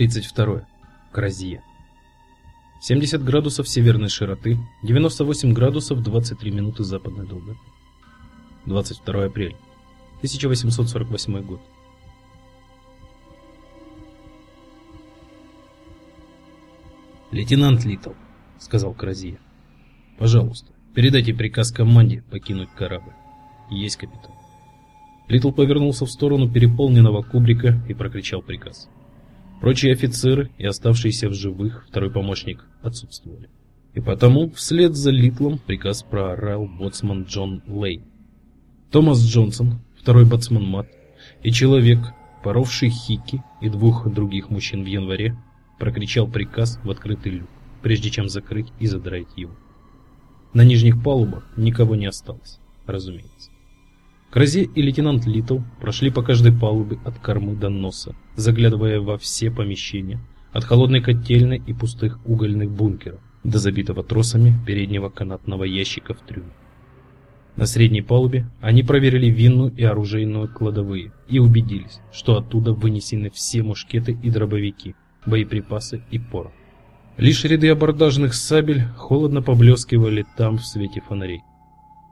32. Кразия. 70 градусов северной широты, 98 градусов 23 минуты западной долготы. 22 апреля 1848 год. «Лейтенант Литл», — сказал Кразия, — «пожалуйста, передайте приказ команде покинуть корабль». «Есть, капитан». Литл повернулся в сторону переполненного кубрика и прокричал приказ. Прочие офицеры и оставшиеся в живых второй помощник отсутствовали. И потому вслед за Литлом приказ проорал боцман Джон Лей. Томас Джонсон, второй боцман Мат, и человек, поровший Хики и двух других мужчин в январе, прокричал приказ в открытый люк, прежде чем закрыть и задрать его. На нижних палубах никого не осталось, разумеется. Кразе и лейтенант Литл прошли по каждой палубе от кормы до носа, заглядывая во все помещения, от холодной котельной и пустых угольных бункеров до забитого тросами переднего канатного ящика в трюме. На средней палубе они проверили винную и оружейную кладовые и убедились, что оттуда вынесены все мушкеты и дробовики, боеприпасы и порох. Лишь ряды абордажных сабель холодно поблескивали там в свете фонарей.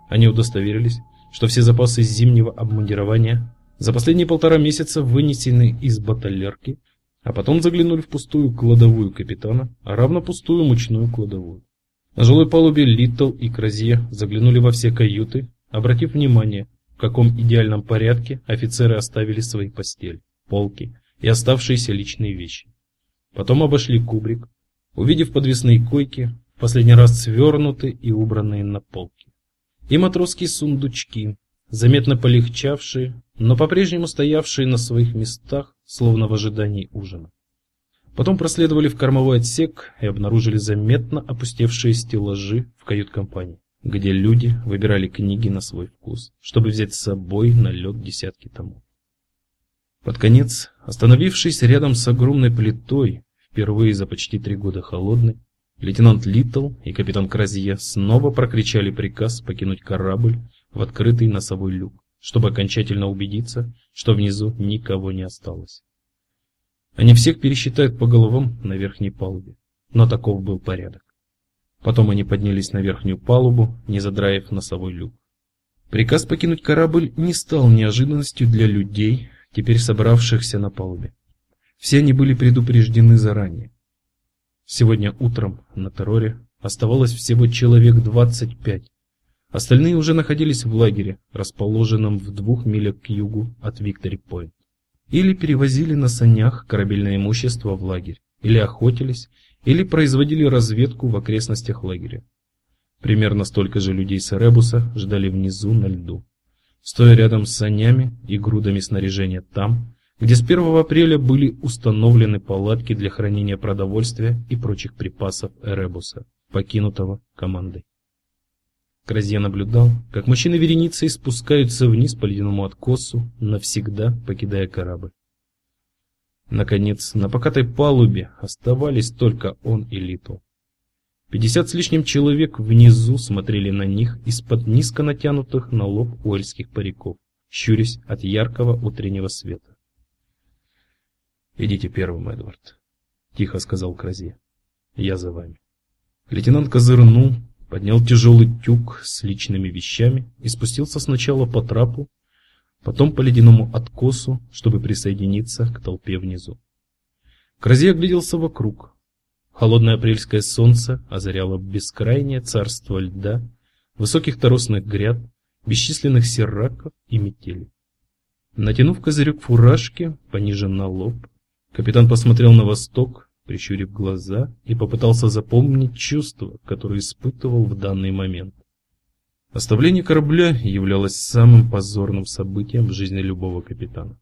Они удостоверились, что все запасы зимнего обмундирования за последние полтора месяца вынесены из баталерки, а потом заглянули в пустую кладовую капитана, а равно пустую мучную кладовую. На жилой палубе Литтл и Кразье заглянули во все каюты, обратив внимание, в каком идеальном порядке офицеры оставили свои постели, полки и оставшиеся личные вещи. Потом обошли кубрик, увидев подвесные койки, в последний раз свернутые и убранные на полки и матросские сундучки, заметно полегчавшие, но по-прежнему стоявшие на своих местах, словно в ожидании ужина. Потом проследовали в кормовой отсек и обнаружили заметно опустевшие стеллажи в кают-компании, где люди выбирали книги на свой вкус, чтобы взять с собой на лед десятки томов. Под конец, остановившись рядом с огромной плитой, впервые за почти три года холодной, Лейтенант Литтл и капитан Кразье снова прокричали приказ покинуть корабль в открытый носовой люк, чтобы окончательно убедиться, что внизу никого не осталось. Они всех пересчитают по головам на верхней палубе, но таков был порядок. Потом они поднялись на верхнюю палубу, не задраив носовой люк. Приказ покинуть корабль не стал неожиданностью для людей, теперь собравшихся на палубе. Все они были предупреждены заранее. Сегодня утром на терроре оставалось всего человек 25. Остальные уже находились в лагере, расположенном в двух милях к югу от Виктори-Пойнт. Или перевозили на санях корабельное имущество в лагерь, или охотились, или производили разведку в окрестностях лагеря. Примерно столько же людей с Эребуса ждали внизу на льду, стоя рядом с санями и грудами снаряжения там, где с 1 апреля были установлены палатки для хранения продовольствия и прочих припасов Эребуса, покинутого командой. Кразье наблюдал, как мужчины вереницей спускаются вниз по ледяному откосу, навсегда покидая корабль. Наконец, на покатой палубе оставались только он и Литл. Пятьдесят с лишним человек внизу смотрели на них из-под низко натянутых на лоб уэльских париков, щурясь от яркого утреннего света. «Идите первым, Эдвард», — тихо сказал Крази. «Я за вами». Лейтенант козырнул, поднял тяжелый тюк с личными вещами и спустился сначала по трапу, потом по ледяному откосу, чтобы присоединиться к толпе внизу. Крази огляделся вокруг. Холодное апрельское солнце озаряло бескрайнее царство льда, высоких торосных гряд, бесчисленных серраков и метелей. Натянув козырек фуражки пониже на лоб, Капитан посмотрел на восток, прищурив глаза, и попытался запомнить чувства, которые испытывал в данный момент. Оставление корабля являлось самым позорным событием в жизни любого капитана.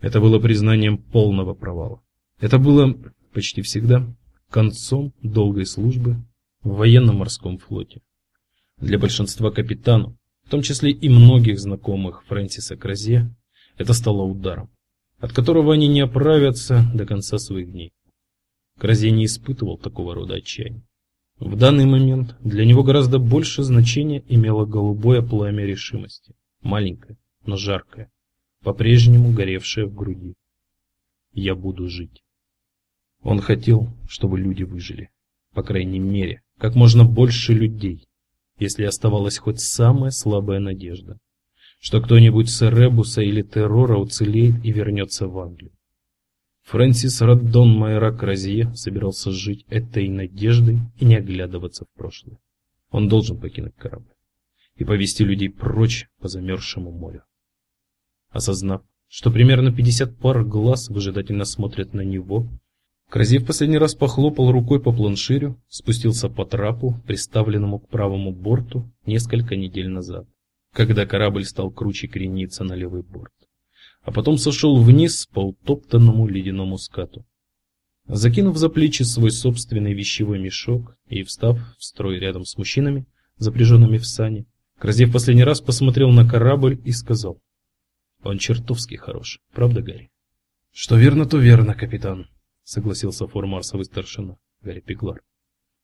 Это было признанием полного провала. Это было почти всегда концом долгой службы в военно-морском флоте. Для большинства капитанов, в том числе и многих знакомых Фрэнсиса Кразе, это стало ударом от которого они не оправятся до конца своих дней. Кразе не испытывал такого рода отчаяния. В данный момент для него гораздо больше значения имело голубое пламя решимости, маленькое, но жаркое, по-прежнему горевшее в груди. Я буду жить. Он хотел, чтобы люди выжили. По крайней мере, как можно больше людей, если оставалась хоть самая слабая надежда, что кто-нибудь с Эребуса или Террора уцелеет и вернется в Англию. Фрэнсис Раддон Майрак Розье собирался жить этой надеждой и не оглядываться в прошлое. Он должен покинуть корабль и повести людей прочь по замерзшему морю. Осознав, что примерно 50 пар глаз выжидательно смотрят на него, Кразив последний раз похлопал рукой по планширю, спустился по трапу, приставленному к правому борту, несколько недель назад, когда корабль стал круче крениться на левый борт, а потом сошел вниз по утоптанному ледяному скату. Закинув за плечи свой собственный вещевой мешок и встав в строй рядом с мужчинами, запряженными в сани, Кразив последний раз посмотрел на корабль и сказал: "Он чертовски хорош, правда, Гарри?" "Что верно, то верно, капитан", согласился фор-марсовый старшина Гарри Пеглар.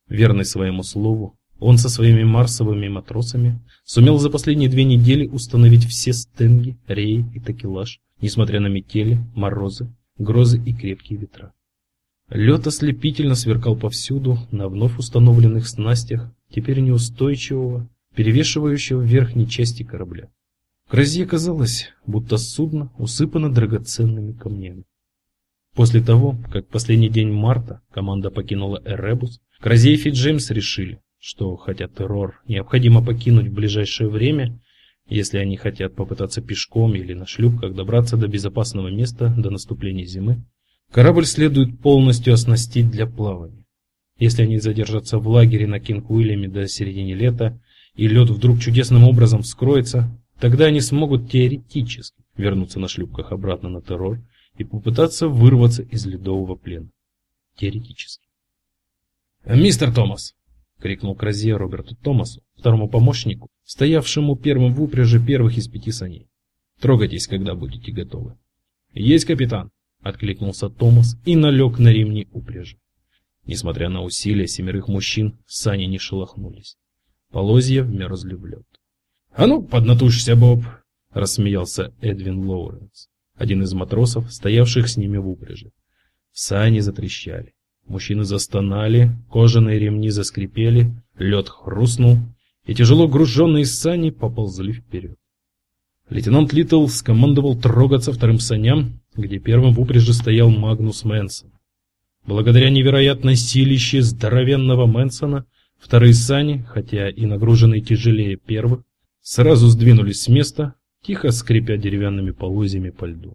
Верный своему слову, он со своими марсовыми матросами сумел за последние две недели установить все стенги, реи и такелаж, несмотря на метели, морозы, грозы и крепкие ветра. Лед ослепительно сверкал повсюду на вновь установленных снастях, теперь неустойчивого, перевешивающего верхней части корабля. Грозе казалось, будто судно усыпано драгоценными камнями. После того, как последний день марта команда покинула Эребус, Кразеев и Джеймс решили, что хотя террор необходимо покинуть в ближайшее время, если они хотят попытаться пешком или на шлюпках добраться до безопасного места до наступления зимы, корабль следует полностью оснастить для плавания. Если они задержатся в лагере на Кинг-Уильяме до середины лета, и лед вдруг чудесным образом вскроется, тогда они смогут теоретически вернуться на шлюпках обратно на террор и попытаться вырваться из ледового плена. Теоретически. «Мистер Томас!» — крикнул Кразье Роберту Томасу, второму помощнику, стоявшему первым в упряжи первых из пяти саней. «Трогайтесь, когда будете готовы». «Есть, капитан!» — откликнулся Томас и налег на ремни упряжи. Несмотря на усилия семерых мужчин, сани не шелохнулись. Полозья вмерзли в лед. «А ну, поднатужься, Боб!» — рассмеялся Эдвин Лоуренс один из матросов, стоявших с ними в упряжи. Сани затрещали. Мужчины застонали, кожаные ремни заскрипели, лед хрустнул, и тяжело груженные сани поползли вперед. Лейтенант Литл скомандовал трогаться вторым саням, где первым в упряжи стоял Магнус Мэнсон. Благодаря невероятной силище здоровенного Мэнсона, вторые сани, хотя и нагруженные тяжелее первых, сразу сдвинулись с места, тихо скрипя деревянными полозьями по льду.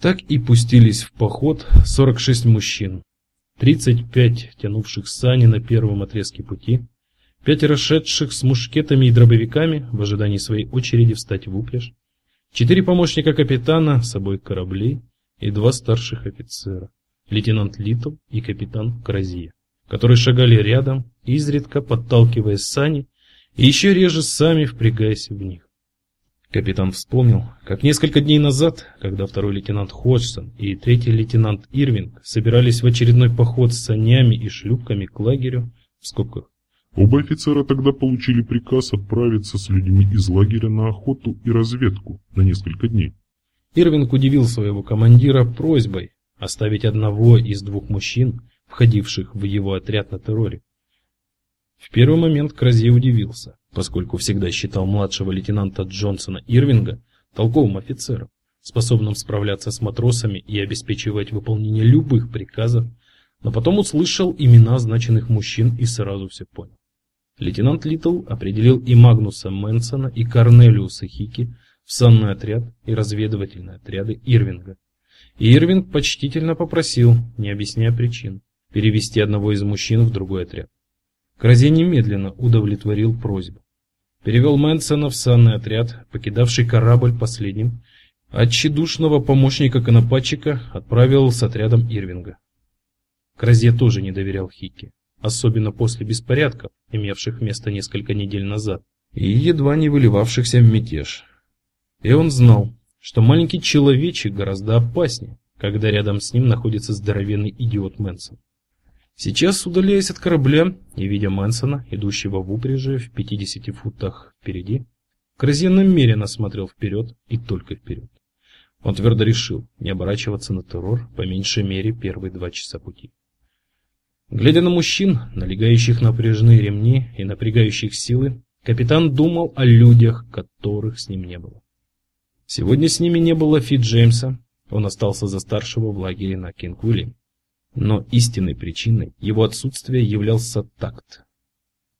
Так и пустились в поход 46 мужчин, 35 тянувших сани на первом отрезке пути, пятеро шедших с мушкетами и дробовиками в ожидании своей очереди встать в упряжь, четыре помощника капитана с обоих кораблей и два старших офицера, лейтенант Литл и капитан Кразия, которые шагали рядом, изредка подталкивая сани и еще реже сами впрягаясь в них. Капитан вспомнил, как несколько дней назад, когда второй лейтенант Ходжсон и третий лейтенант Ирвинг собирались в очередной поход с санями и шлюпками к лагерю, в скобках, Оба офицера тогда получили приказ отправиться с людьми из лагеря на охоту и разведку на несколько дней. Ирвинг удивил своего командира просьбой оставить одного из двух мужчин, входивших в его отряд на терроре. В первый момент Крази удивился поскольку всегда считал младшего лейтенанта Джонсона Ирвинга толковым офицером, способным справляться с матросами и обеспечивать выполнение любых приказов, но потом услышал имена означенных мужчин и сразу все понял. Лейтенант Литл определил и Магнуса Мэнсона, и Корнелиуса Хики в санный отряд и разведывательные отряды Ирвинга. И Ирвинг почтительно попросил, не объясняя причин, перевести одного из мужчин в другой отряд. Кразе немедленно удовлетворил просьбу перевел Мэнсона в санный отряд, покидавший корабль последним, а тщедушного помощника-конопатчика отправил с отрядом Ирвинга. Кразье тоже не доверял Хике, особенно после беспорядков, имевших место несколько недель назад, и едва не выливавшихся в мятеж. И он знал, что маленький человечек гораздо опаснее, когда рядом с ним находится здоровенный идиот Мэнсон. Сейчас, удаляясь от корабля и видя Мэнсона, идущего в упряжи в 50 футах впереди, Кразин намеренно смотрел вперед и только вперед. Он твердо решил не оборачиваться на террор по меньшей мере первые два часа пути. Глядя на мужчин, налегающих на напряженные ремни и напрягающих силы, капитан думал о людях, которых с ним не было. Сегодня с ними не было Фит Джеймса, он остался за старшего в лагере на Кинг-Уильям. Но истинной причиной его отсутствия являлся такт.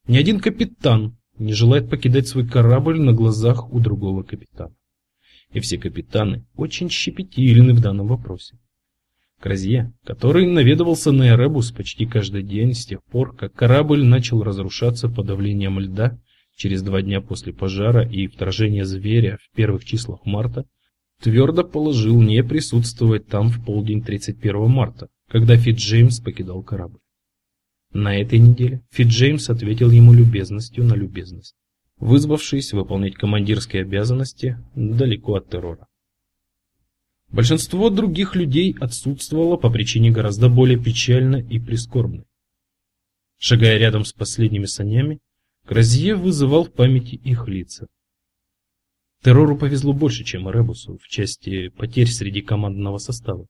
Ни один капитан не желает покидать свой корабль на глазах у другого капитана. И все капитаны очень щепетильны в данном вопросе. Кразье, который наведывался на Эребус почти каждый день с тех пор, как корабль начал разрушаться под давлением льда через два дня после пожара и вторжения зверя в первых числах марта, твердо положил не присутствовать там в полдень 31 марта, когда Фит Джеймс покидал корабль. На этой неделе Фит Джеймс ответил ему любезностью на любезность, вызвавшись выполнять командирские обязанности далеко от террора. Большинство других людей отсутствовало по причине гораздо более печальной и прискорбной. Шагая рядом с последними санями, Кразье вызывал в памяти их лица. Террору повезло больше, чем Ребусу в части потерь среди командного состава.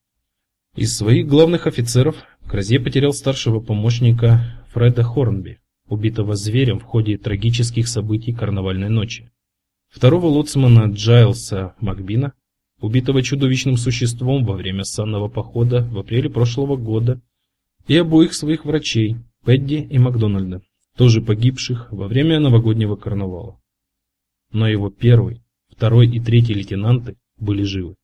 Из своих главных офицеров Кразье потерял старшего помощника Фреда Хорнби, убитого зверем в ходе трагических событий карнавальной ночи. Второго лоцмана Джайлса Макбина, убитого чудовищным существом во время санного похода в апреле прошлого года, и обоих своих врачей, Пэдди и Макдональда, тоже погибших во время новогоднего карнавала. Но его первый, второй и третий лейтенанты были живы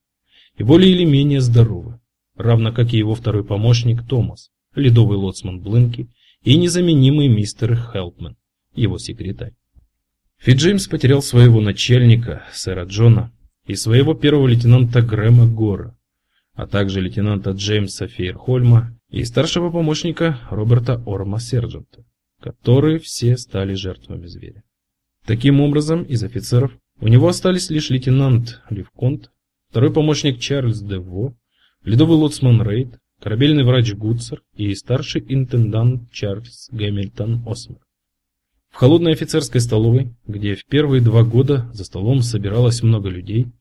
и более или менее здоровы, равно как и его второй помощник Томас, ледовый лоцман Блинки и незаменимый мистер Хелпман, его секретарь. Фиджеймс потерял своего начальника, сэра Джона, и своего первого лейтенанта Грэма Гора, а также лейтенанта Джеймса Фейерхольма и старшего помощника Роберта Орма Сержанта, которые все стали жертвами зверя. Таким образом, из офицеров у него остались лишь лейтенант Ливконт, второй помощник Чарльз Дево, ледовый лоцман Рейд, корабельный врач Гудсер и старший интендант Чарльз Гэмильтон Осмер. В холодной офицерской столовой, где в первые два года за столом собиралось много людей,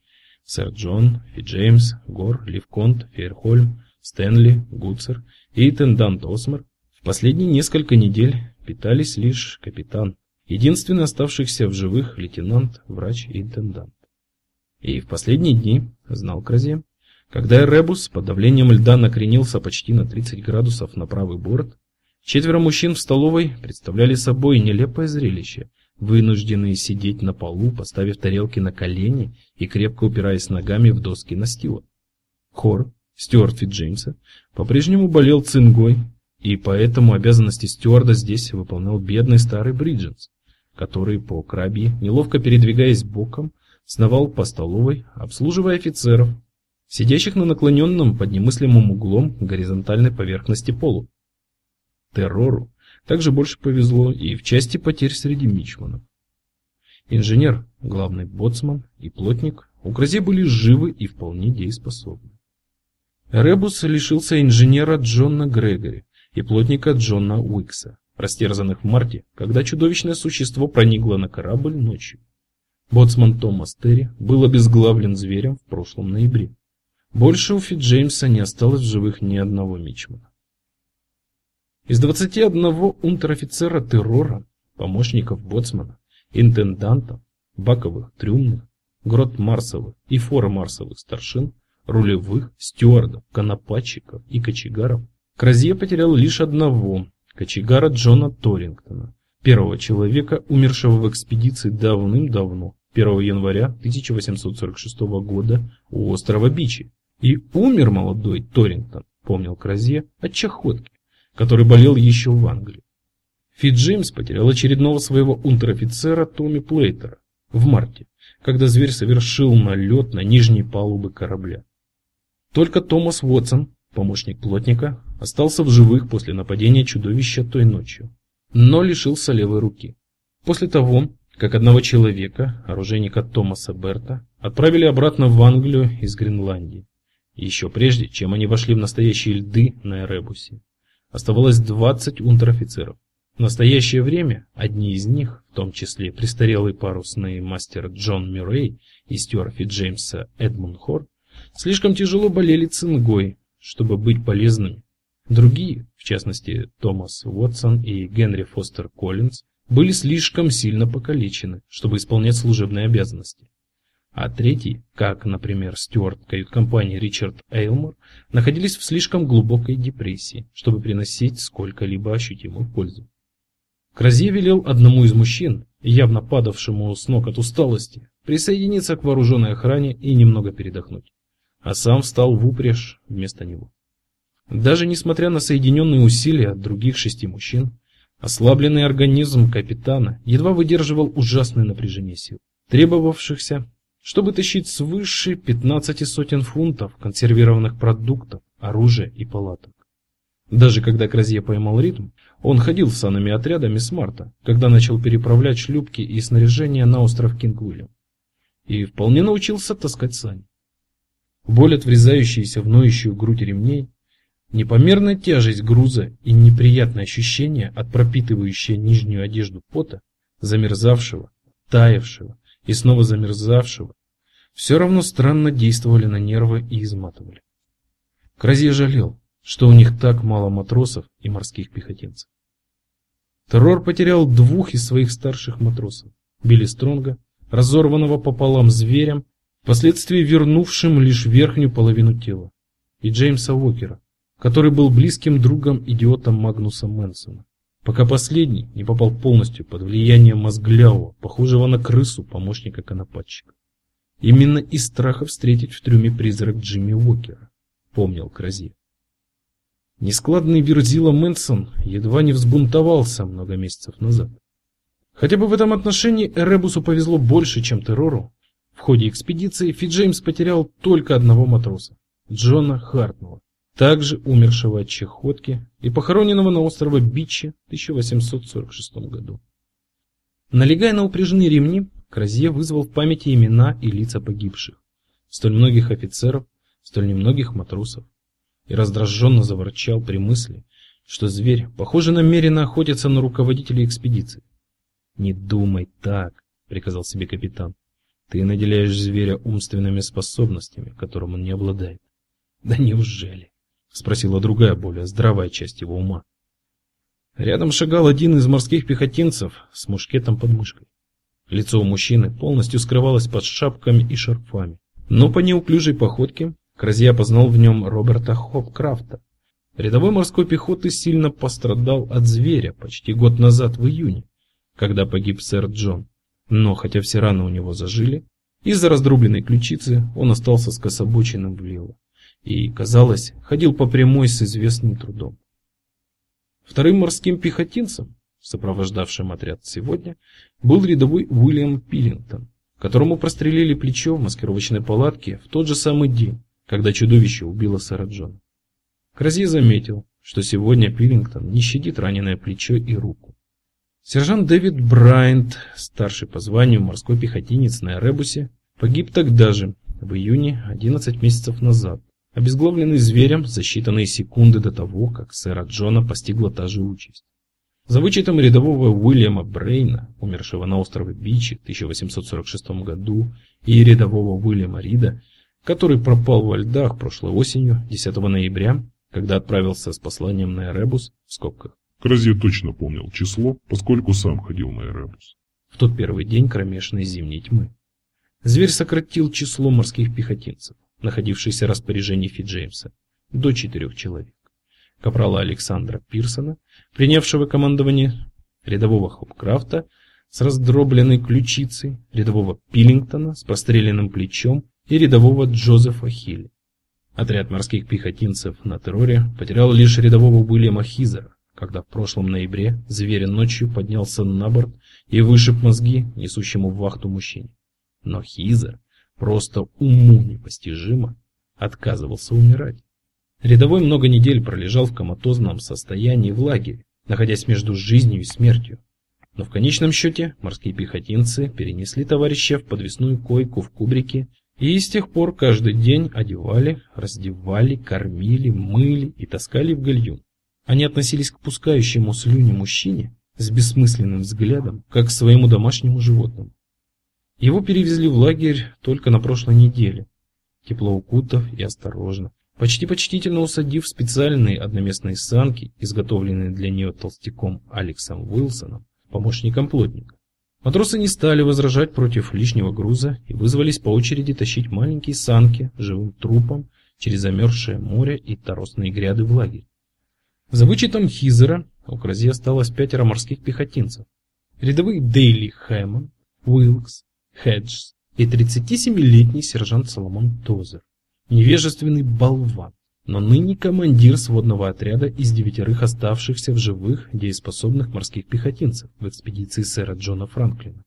сэр Джон, Фицджеймс, Гор, Левеконт, Фейерхольм, Стэнли, Гудсер и интендант Осмер, в последние несколько недель питались лишь капитан, Единственный оставшийся в живых лейтенант, врач и интендант. И в последние дни, знал Кразе, когда Эребус под давлением льда накренился почти на 30 градусов на правый борт, четверо мужчин в столовой представляли собой нелепое зрелище, вынужденные сидеть на полу, поставив тарелки на колени и крепко упираясь ногами в доски настила. Хор, Стюарт Джеймса, по-прежнему болел цингой, и поэтому обязанности стюарда здесь выполнял бедный старый Бридженс который по крабье, неловко передвигаясь боком, сновал по столовой, обслуживая офицеров, сидящих на наклоненном под немыслимым углом горизонтальной поверхности полу. Террору также больше повезло и в части потерь среди мичманов. Инженер, главный боцман и плотник у Грозе были живы и вполне дееспособны. Ребус лишился инженера Джона Грегори и плотника Джона Уикса растерзанных в марте, когда чудовищное существо проникло на корабль ночью. Боцман Томас Терри был обезглавлен зверем в прошлом ноябре. Больше у Фит Джеймса не осталось в живых ни одного мичмана. Из 21 унтер-офицера террора, помощников боцмана, интендантов, баковых, трюмных, грот-марсовых и фора-марсовых старшин, рулевых, стюардов, конопатчиков и кочегаров, Кразье потерял лишь одного, кочегара Джона Торингтона, первого человека, умершего в экспедиции давным-давно, 1 января 1846 года у острова Бичи. И умер молодой Торингтон, помнил Кразье, от чахотки, который болел еще в Англии. Фит Джеймс потерял очередного своего унтер-офицера Томми Плейтера в марте, когда зверь совершил налет на нижние палубы корабля. Только Томас Уотсон, помощник плотника, остался в живых после нападения чудовища той ночью, но лишился левой руки. После того, как одного человека, оружейника Томаса Берта, отправили обратно в Англию из Гренландии, еще прежде, чем они вошли в настоящие льды на Эребусе. Оставалось 20 унтер-офицеров. В настоящее время одни из них, в том числе престарелый парусный мастер Джон Мюррей и стюарт Джеймса Эдмунд Хор, слишком тяжело болели цингой, чтобы быть полезными. Другие, в частности Томас Уотсон и Генри Фостер Коллинз, были слишком сильно покалечены, чтобы исполнять служебные обязанности. А третий, как, например, стюарт кают-компании Ричард Эйлмор, находились в слишком глубокой депрессии, чтобы приносить сколько-либо ощутимую пользу. Кразье велел одному из мужчин, явно падавшему с ног от усталости, присоединиться к вооруженной охране и немного передохнуть, а сам встал в упряжь вместо него. Даже несмотря на соединенные усилия других шести мужчин, ослабленный организм капитана едва выдерживал ужасное напряжение сил, требовавшихся, чтобы тащить свыше 15 сотен фунтов консервированных продуктов, оружия и палаток. Даже когда Кразье поймал ритм, он ходил с санами отряда мисс Марта, когда начал переправлять шлюпки и снаряжение на остров Кинг-Уильям. И вполне научился таскать сани. Боль от врезающейся в ноющую грудь ремней, непомерная тяжесть груза и неприятное ощущение от пропитывающей нижнюю одежду пота, замерзавшего, таявшего и снова замерзавшего, все равно странно действовали на нервы и изматывали. Кразье жалел, что у них так мало матросов и морских пехотинцев. Террор потерял двух из своих старших матросов, Билли Стронга, разорванного пополам зверем, впоследствии вернувшим лишь верхнюю половину тела, и Джеймса Уокера, который был близким другом идиота Магнуса Мэнсона, пока последний не попал полностью под влияние мозглявого, похожего на крысу помощника конопатчика. Именно из страха встретить в трюме призрак Джимми Уокера, помнил Крази. Нескладный Верзила Мэнсон едва не взбунтовался много месяцев назад. Хотя бы в этом отношении Эребусу повезло больше, чем террору. В ходе экспедиции Фиджеймс потерял только одного матроса, Джона Хартнелла, также умершего от чехотки и похороненного на острове Бичи в 1846 году. Налегая на упряжные ремни, Кразье вызвал в памяти имена и лица погибших, столь многих офицеров, столь немногих матросов и раздраженно заворчал при мысли, что зверь, похоже, намеренно охотится на руководителя экспедиции. «Не думай так», — приказал себе капитан. «Ты наделяешь зверя умственными способностями, которым он не обладает». «Да неужели?» — спросила другая, более здравая часть его ума. Рядом шагал один из морских пехотинцев с мушкетом под мышкой. Лицо у мужчины полностью скрывалось под шапками и шарфами, но по неуклюжей походке Крази опознал в нем Роберта Хопкрафта. Рядовой морской пехоты сильно пострадал от зверя почти год назад в июне, когда погиб сэр Джон. Но хотя все раны у него зажили, из-за раздробленной ключицы он остался скособоченным влево и, казалось, ходил по прямой с известным трудом. Вторым морским пехотинцем, сопровождавшим отряд сегодня, был рядовой Уильям Пиллингтон, которому прострелили плечо в маскировочной палатке в тот же самый день, когда чудовище убило сэра Джона. Крази заметил, что сегодня Пиллингтон не щадит раненое плечо и руку. Сержант Дэвид Брайант, старший по званию морской пехотинец на Эребусе, погиб тогда же, в июне, 11 месяцев назад, обезглавленный зверем за считанные секунды до того, как сэра Джона постигла та же участь. За вычетом рядового Уильяма Брейна, умершего на острове Бичи в 1846 году, и рядового Уильяма Рида, который пропал во льдах прошлой осенью, 10 ноября, когда отправился с посланием на Эребус в скобках. Кразье точно помнил число, поскольку сам ходил на Эребус. В тот первый день кромешной зимней тьмы. Зверь сократил число морских пехотинцев, находившихся в распоряжении Фиджеймса, до четырех человек. Капрала Александра Пирсона, принявшего командование, рядового Хопкрафта с раздробленной ключицей, рядового Пиллингтона с простреленным плечом и рядового Джозефа Хилли. Отряд морских пехотинцев на терроре потерял лишь рядового Уильяма Хизера, когда в прошлом ноябре зверь ночью поднялся на борт и вышиб мозги несущему в вахту мужчине. Но Хизер просто уму непостижимо отказывался умирать. Рядовой много недель пролежал в коматозном состоянии в лагере, находясь между жизнью и смертью. Но в конечном счете морские пехотинцы перенесли товарища в подвесную койку в кубрике и с тех пор каждый день одевали, раздевали, кормили, мыли и таскали в гальюн. Они относились к пускающему слюни мужчине с бессмысленным взглядом, как к своему домашнему животному. Его перевезли в лагерь только на прошлой неделе. тепло укутав и осторожно, почти почтительно усадив специальные одноместные санки, изготовленные для нее толстяком Алексом Уилсоном, помощником плотника. Матросы не стали возражать против лишнего груза и вызвались по очереди тащить маленькие санки живым трупом через замерзшее море и торосные гряды в лагерь. За вычетом Хизера у Крази осталось пятеро морских пехотинцев. Рядовые Дейли Хэммон, Уилкс, Хеджс и 37-летний сержант Соломон Тозер. Невежественный болван, но ныне командир сводного отряда из девятерых оставшихся в живых дееспособных морских пехотинцев в экспедиции сэра Джона Франклина.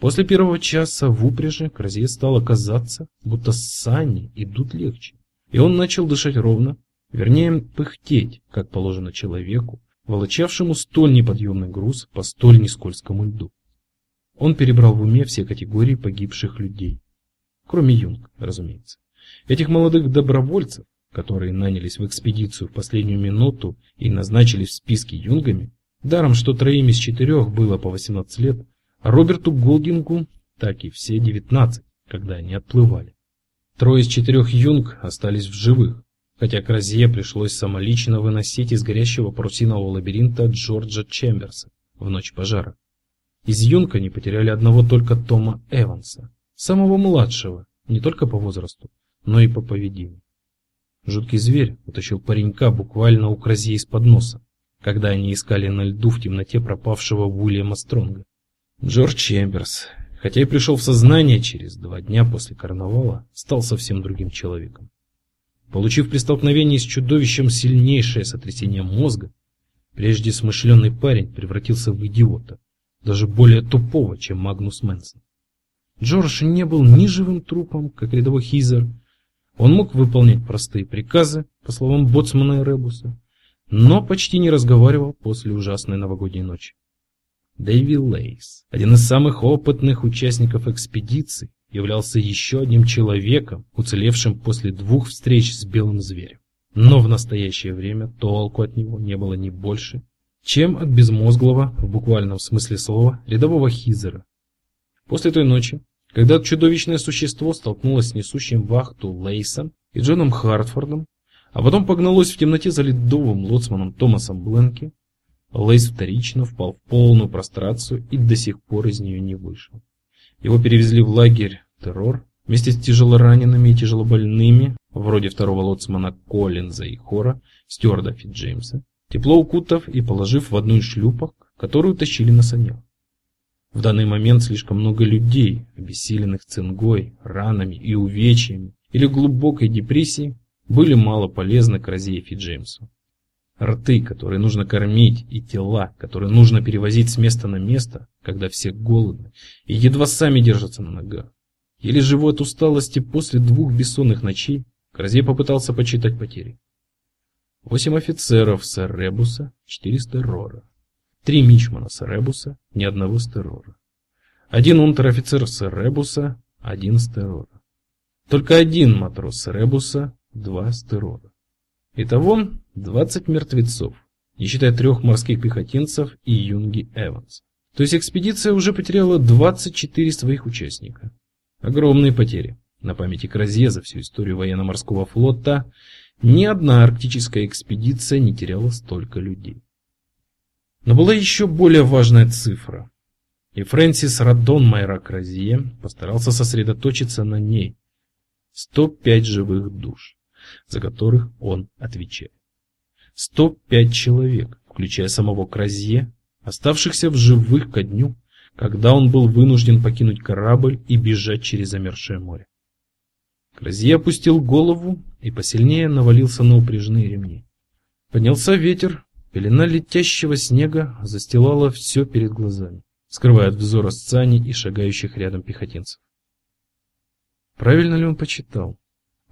После первого часа в упряжи Кразье стало казаться, будто сани идут легче, и он начал дышать ровно, вернее, пыхтеть, как положено человеку, волочавшему столь неподъемный груз по столь нескользкому льду. Он перебрал в уме все категории погибших людей, кроме юнг, разумеется. Этих молодых добровольцев, которые нанялись в экспедицию в последнюю минуту и назначились в списке юнгами, даром что троим из четырех было по 18 лет, а Роберту Голдингу так и все 19, когда они отплывали. Трое из четырех юнг остались в живых, хотя Кразье пришлось самолично выносить из горящего парусинового лабиринта Джорджа Чемберса в ночь пожара. Из юнг они потеряли одного только Тома Эванса, самого младшего, не только по возрасту, но и по поведению. Жуткий зверь утащил паренька буквально у Кразье из-под носа, когда они искали на льду в темноте пропавшего Уильяма Стронга. Джордж Чемберс, хотя и пришел в сознание через два дня после карнавала, стал совсем другим человеком. Получив при столкновении с чудовищем сильнейшее сотрясение мозга, прежде смышленый парень превратился в идиота, даже более тупого, чем Магнус Мэнсон. Джордж не был ни живым трупом, как рядовой Хизер. Он мог выполнять простые приказы, по словам боцмана и Ребуса, но почти не разговаривал после ужасной новогодней ночи. Дэйви Лейс, один из самых опытных участников экспедиции, являлся еще одним человеком, уцелевшим после двух встреч с белым зверем. Но в настоящее время толку от него не было ни больше, чем от безмозглого, в буквальном смысле слова, рядового Хизера. После той ночи, когда чудовищное существо столкнулось с несущим вахту Лейсом и Джоном Хартфордом, а потом погналось в темноте за ледовым лоцманом Томасом Бленки, Лейс вторично впал в полную прострацию и до сих пор из нее не вышел. Его перевезли в лагерь террор вместе с тяжелоранеными и тяжелобольными, вроде второго лоцмана Коллинза и Хора, стюарда Фитджеймса, тепло укутав и положив в одну из шлюпок, которую тащили на санях. В данный момент слишком много людей, обессиленных цингой, ранами и увечьями или глубокой депрессией, были мало полезны Кразе и Фиджеймсу. Рты, которые нужно кормить, и тела, которые нужно перевозить с места на место, когда все голодны и едва сами держатся на ногах. Еле живу от усталости после двух бессонных ночей, Кразье попытался почитать потери. Восемь офицеров с Ребуса, четыре стеррора. Три мичмана с Ребуса, ни одного стеррора. Один унтер-офицер с Ребуса, один стеррора. Только один матрос с Ребуса, два стеррора. Итого 20 мертвецов, не считая трех морских пехотинцев и Юнги Эванс. То есть экспедиция уже потеряла 24 своих участника. Огромные потери. На памяти Кразье за всю историю военно-морского флота ни одна арктическая экспедиция не теряла столько людей. Но была еще более важная цифра. И Фрэнсис Раддон Майра Кразье постарался сосредоточиться на ней. 105 живых душ за которых он отвечает. 105 человек, включая самого Кразье, оставшихся в живых ко дню, когда он был вынужден покинуть корабль и бежать через замерзшее море. Кразье опустил голову и посильнее навалился на упряжные ремни. Поднялся ветер, пелена летящего снега застилала все перед глазами, скрывая от взора сцани и шагающих рядом пехотинцев. Правильно ли он почитал?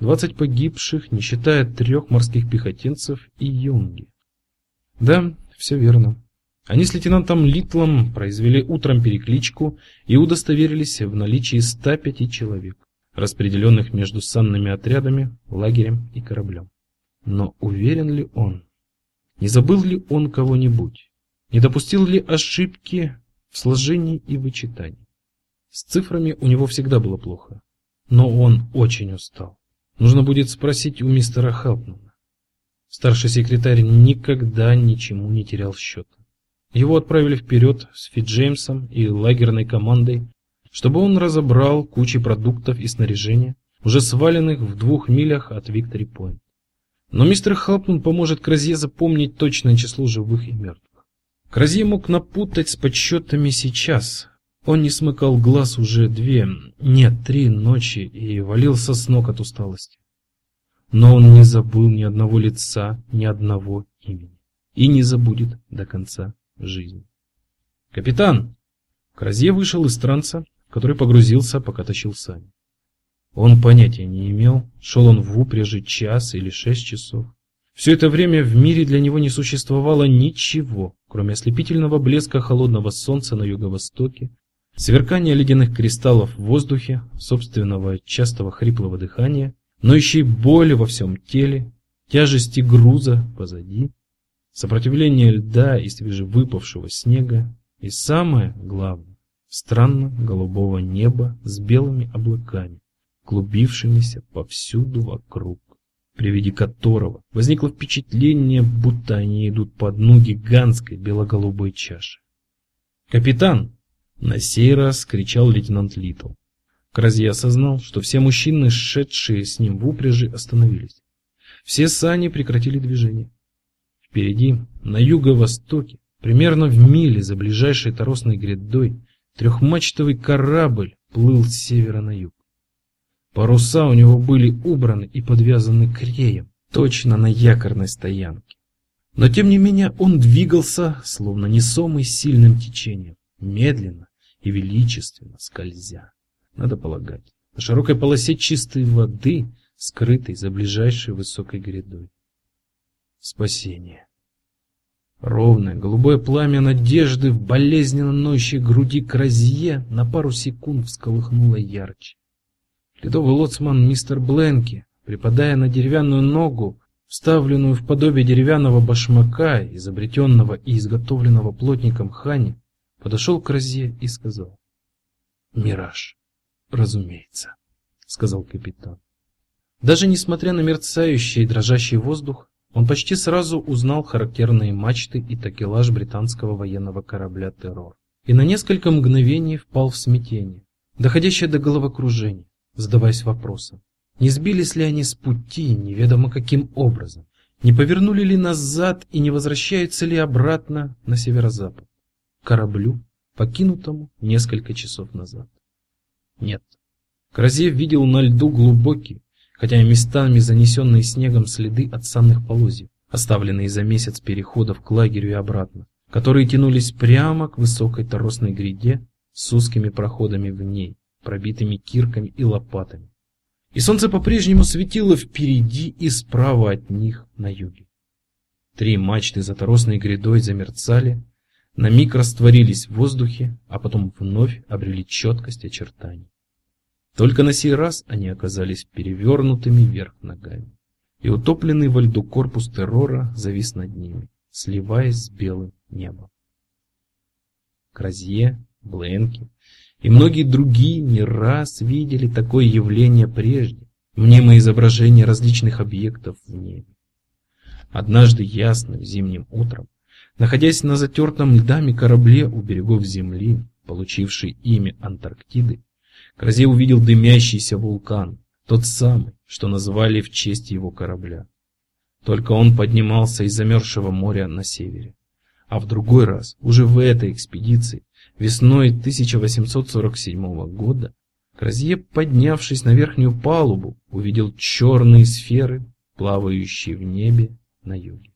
Двадцать погибших, не считая трех морских пехотинцев и юнги. Да, все верно. Они с лейтенантом Литлом произвели утром перекличку и удостоверились в наличии 105 человек, распределенных между санными отрядами, лагерем и кораблем. Но уверен ли он? Не забыл ли он кого-нибудь? Не допустил ли ошибки в сложении и вычитании? С цифрами у него всегда было плохо. Но он очень устал. Нужно будет спросить у мистера Хелпмана. Старший секретарь никогда ничему не терял счета. Его отправили вперед с Фитджеймсом и лагерной командой, чтобы он разобрал кучи продуктов и снаряжения, уже сваленных в двух милях от Виктори Пойнт. Но мистер Хелпман поможет Кразье запомнить точное число живых и мертвых. Кразье мог напутать с подсчетами сейчас. Он не смыкал глаз уже две, нет, три ночи и валился с ног от усталости. Но он не забыл ни одного лица, ни одного имени. И не забудет до конца жизни. «Капитан!» Кразье вышел из транса, который погрузился, пока тащил сани. Он понятия не имел, шел он в упряжи час или шесть часов. Все это время в мире для него не существовало ничего, кроме ослепительного блеска холодного солнца на юго-востоке, сверкания ледяных кристаллов в воздухе, собственного частого хриплого дыхания, ноющей боли во всем теле, тяжести груза позади, сопротивления льда и свежевыпавшего снега, и самое главное, странно голубого неба с белыми облаками, клубившимися повсюду вокруг, при виде которого возникло впечатление, будто они идут по дну гигантской бело-голубой чаши. «Капитан!» — на сей раз кричал лейтенант Литл. Кразье осознал, что все мужчины, шедшие с ним в упряжи, остановились. Все сани прекратили движение. Впереди, на юго-востоке, примерно в миле за ближайшей торосной грядой, трехмачтовый корабль плыл с севера на юг. Паруса у него были убраны и подвязаны креем, точно на якорной стоянке. Но тем не менее он двигался, словно несомый сильным течением, медленно и величественно скользя. Надо полагать, по широкой полосе чистой воды, скрытой за ближайшей высокой грядой. Спасение. Ровное голубое пламя надежды в болезненно ноющей груди Кразье на пару секунд всколыхнуло ярче. Ледовый лоцман мистер Бленки, припадая на деревянную ногу, вставленную в подобие деревянного башмака, изобретенного и изготовленного плотником Хани, подошел к Розе и сказал: "Мираж, разумеется", сказал капитан. Даже несмотря на мерцающий и дрожащий воздух, он почти сразу узнал характерные мачты и такелаж британского военного корабля Террор. И на несколько мгновений впал в смятение, доходящее до головокружения задаваясь вопросом, не сбились ли они с пути неведомо каким образом, не повернули ли назад и не возвращаются ли обратно на северо-запад, к кораблю, покинутому несколько часов назад. Нет. Кразев видел на льду глубокие, хотя и местами занесенные снегом следы от санных полозьев, оставленные за месяц переходов к лагерю и обратно, которые тянулись прямо к высокой торосной гряде с узкими проходами в ней, пробитыми кирками и лопатами. И солнце по-прежнему светило впереди и справа от них на юге. Три мачты за торосной грядой замерцали, на миг растворились в воздухе, а потом вновь обрели четкость очертаний. Только на сей раз они оказались перевернутыми вверх ногами, и утопленный во льду корпус террора завис над ними, сливаясь с белым небом. Кразье, Бленки, и многие другие не раз видели такое явление прежде, мнимое изображение различных объектов в небе. Однажды ясным зимним утром, находясь на затертом льдами корабле у берегов земли, получившей имя Антарктиды, Кразе увидел дымящийся вулкан, тот самый, что назвали в честь его корабля. Только он поднимался из замерзшего моря на севере. А в другой раз, уже в этой экспедиции, Весной 1847 года Кразье, поднявшись на верхнюю палубу, увидел черные сферы, плавающие в небе на юге.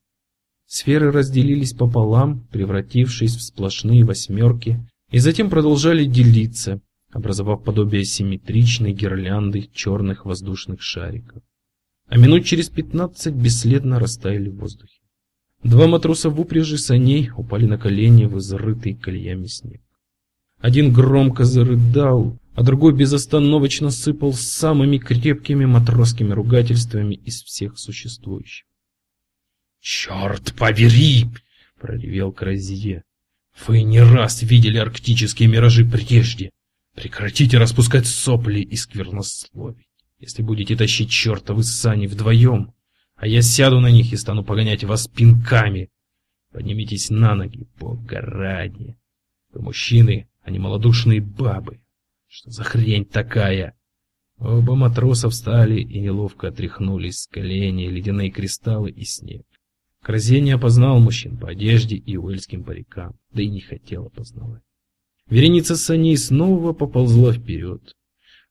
Сферы разделились пополам, превратившись в сплошные восьмерки, и затем продолжали делиться, образовав подобие симметричной гирлянды черных воздушных шариков. А минут через пятнадцать бесследно растаяли в воздухе. Два матроса в упряжи саней упали на колени в изрытый колеями снег. Один громко зарыдал, а другой безостановочно сыпал самыми крепкими матросскими ругательствами из всех существующих. «Черт побери!» — проревел Кразье. «Вы не раз видели арктические миражи прежде. Прекратите распускать сопли и сквернословить. Если будете тащить чертовы сани вдвоем, а я сяду на них и стану погонять вас пинками, поднимитесь на ноги, бога ради. Вы мужчины, а не малодушные бабы. Что за хрень такая? Оба матроса встали и неловко отряхнулись с коленей ледяные кристаллы и снег. Кразей не опознал мужчин по одежде и уэльским парикам, да и не хотел опознавать. Вереница саней снова поползла вперед.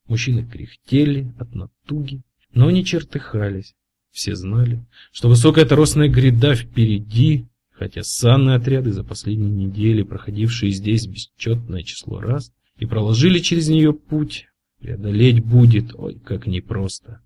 Мужчины кряхтели от натуги, но не чертыхались. Все знали, что высокая торосная гряда впереди, хотя санные отряды за последние недели, проходившие здесь бесчетное число раз, и проложили через нее путь, преодолеть будет, ой, как непросто.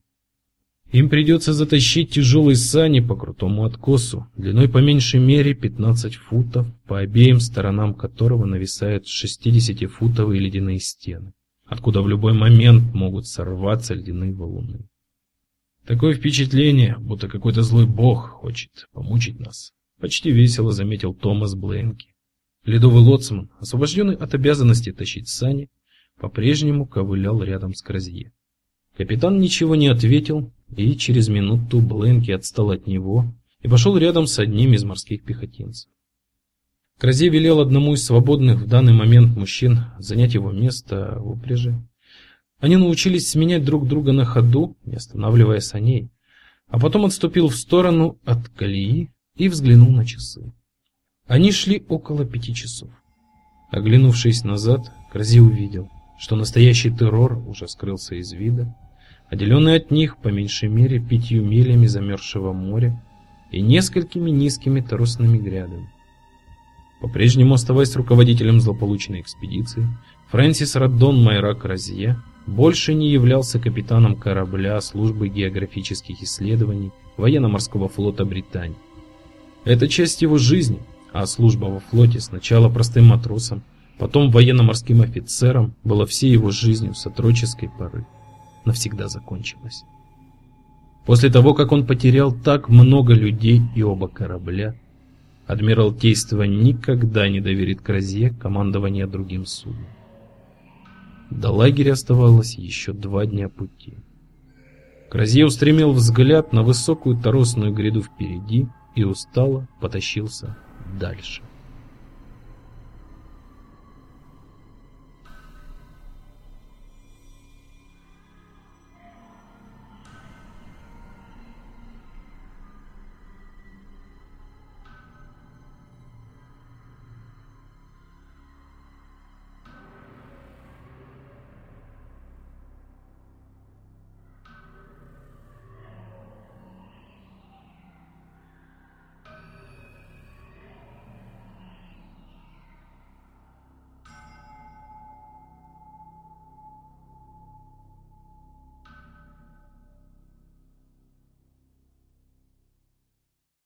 Им придется затащить тяжелые сани по крутому откосу, длиной по меньшей мере 15 футов, по обеим сторонам которого нависают 60-футовые ледяные стены, откуда в любой момент могут сорваться ледяные валуны. Такое впечатление, будто какой-то злой бог хочет помучить нас, почти весело заметил Томас Бленки. Ледовый лоцман, освобожденный от обязанности тащить сани, по-прежнему ковылял рядом с Кразье. Капитан ничего не ответил, и через минуту Бленки отстал от него и пошел рядом с одним из морских пехотинцев. Кразе велел одному из свободных в данный момент мужчин занять его место в упряжи. Они научились сменять друг друга на ходу, не останавливая саней, а потом отступил в сторону от колеи и взглянул на часы. Они шли около пяти часов. Оглянувшись назад, Крази увидел, что настоящий террор уже скрылся из вида, отделенный от них по меньшей мере пятью милями замерзшего моря и несколькими низкими торосными грядами. По-прежнему оставаясь руководителем злополучной экспедиции, Фрэнсис Раддон Майрак Розье больше не являлся капитаном корабля службы географических исследований военно-морского флота Британии. Это часть его жизни, а служба во флоте сначала простым матросом, потом военно-морским офицером была всей его жизнью с отроческой поры навсегда закончилась. После того, как он потерял так много людей и оба корабля, Адмиралтейство никогда не доверит Кразье командование другим судном. До лагеря оставалось еще два дня пути. Кразье устремил взгляд на высокую торосную гряду впереди и устало потащился дальше.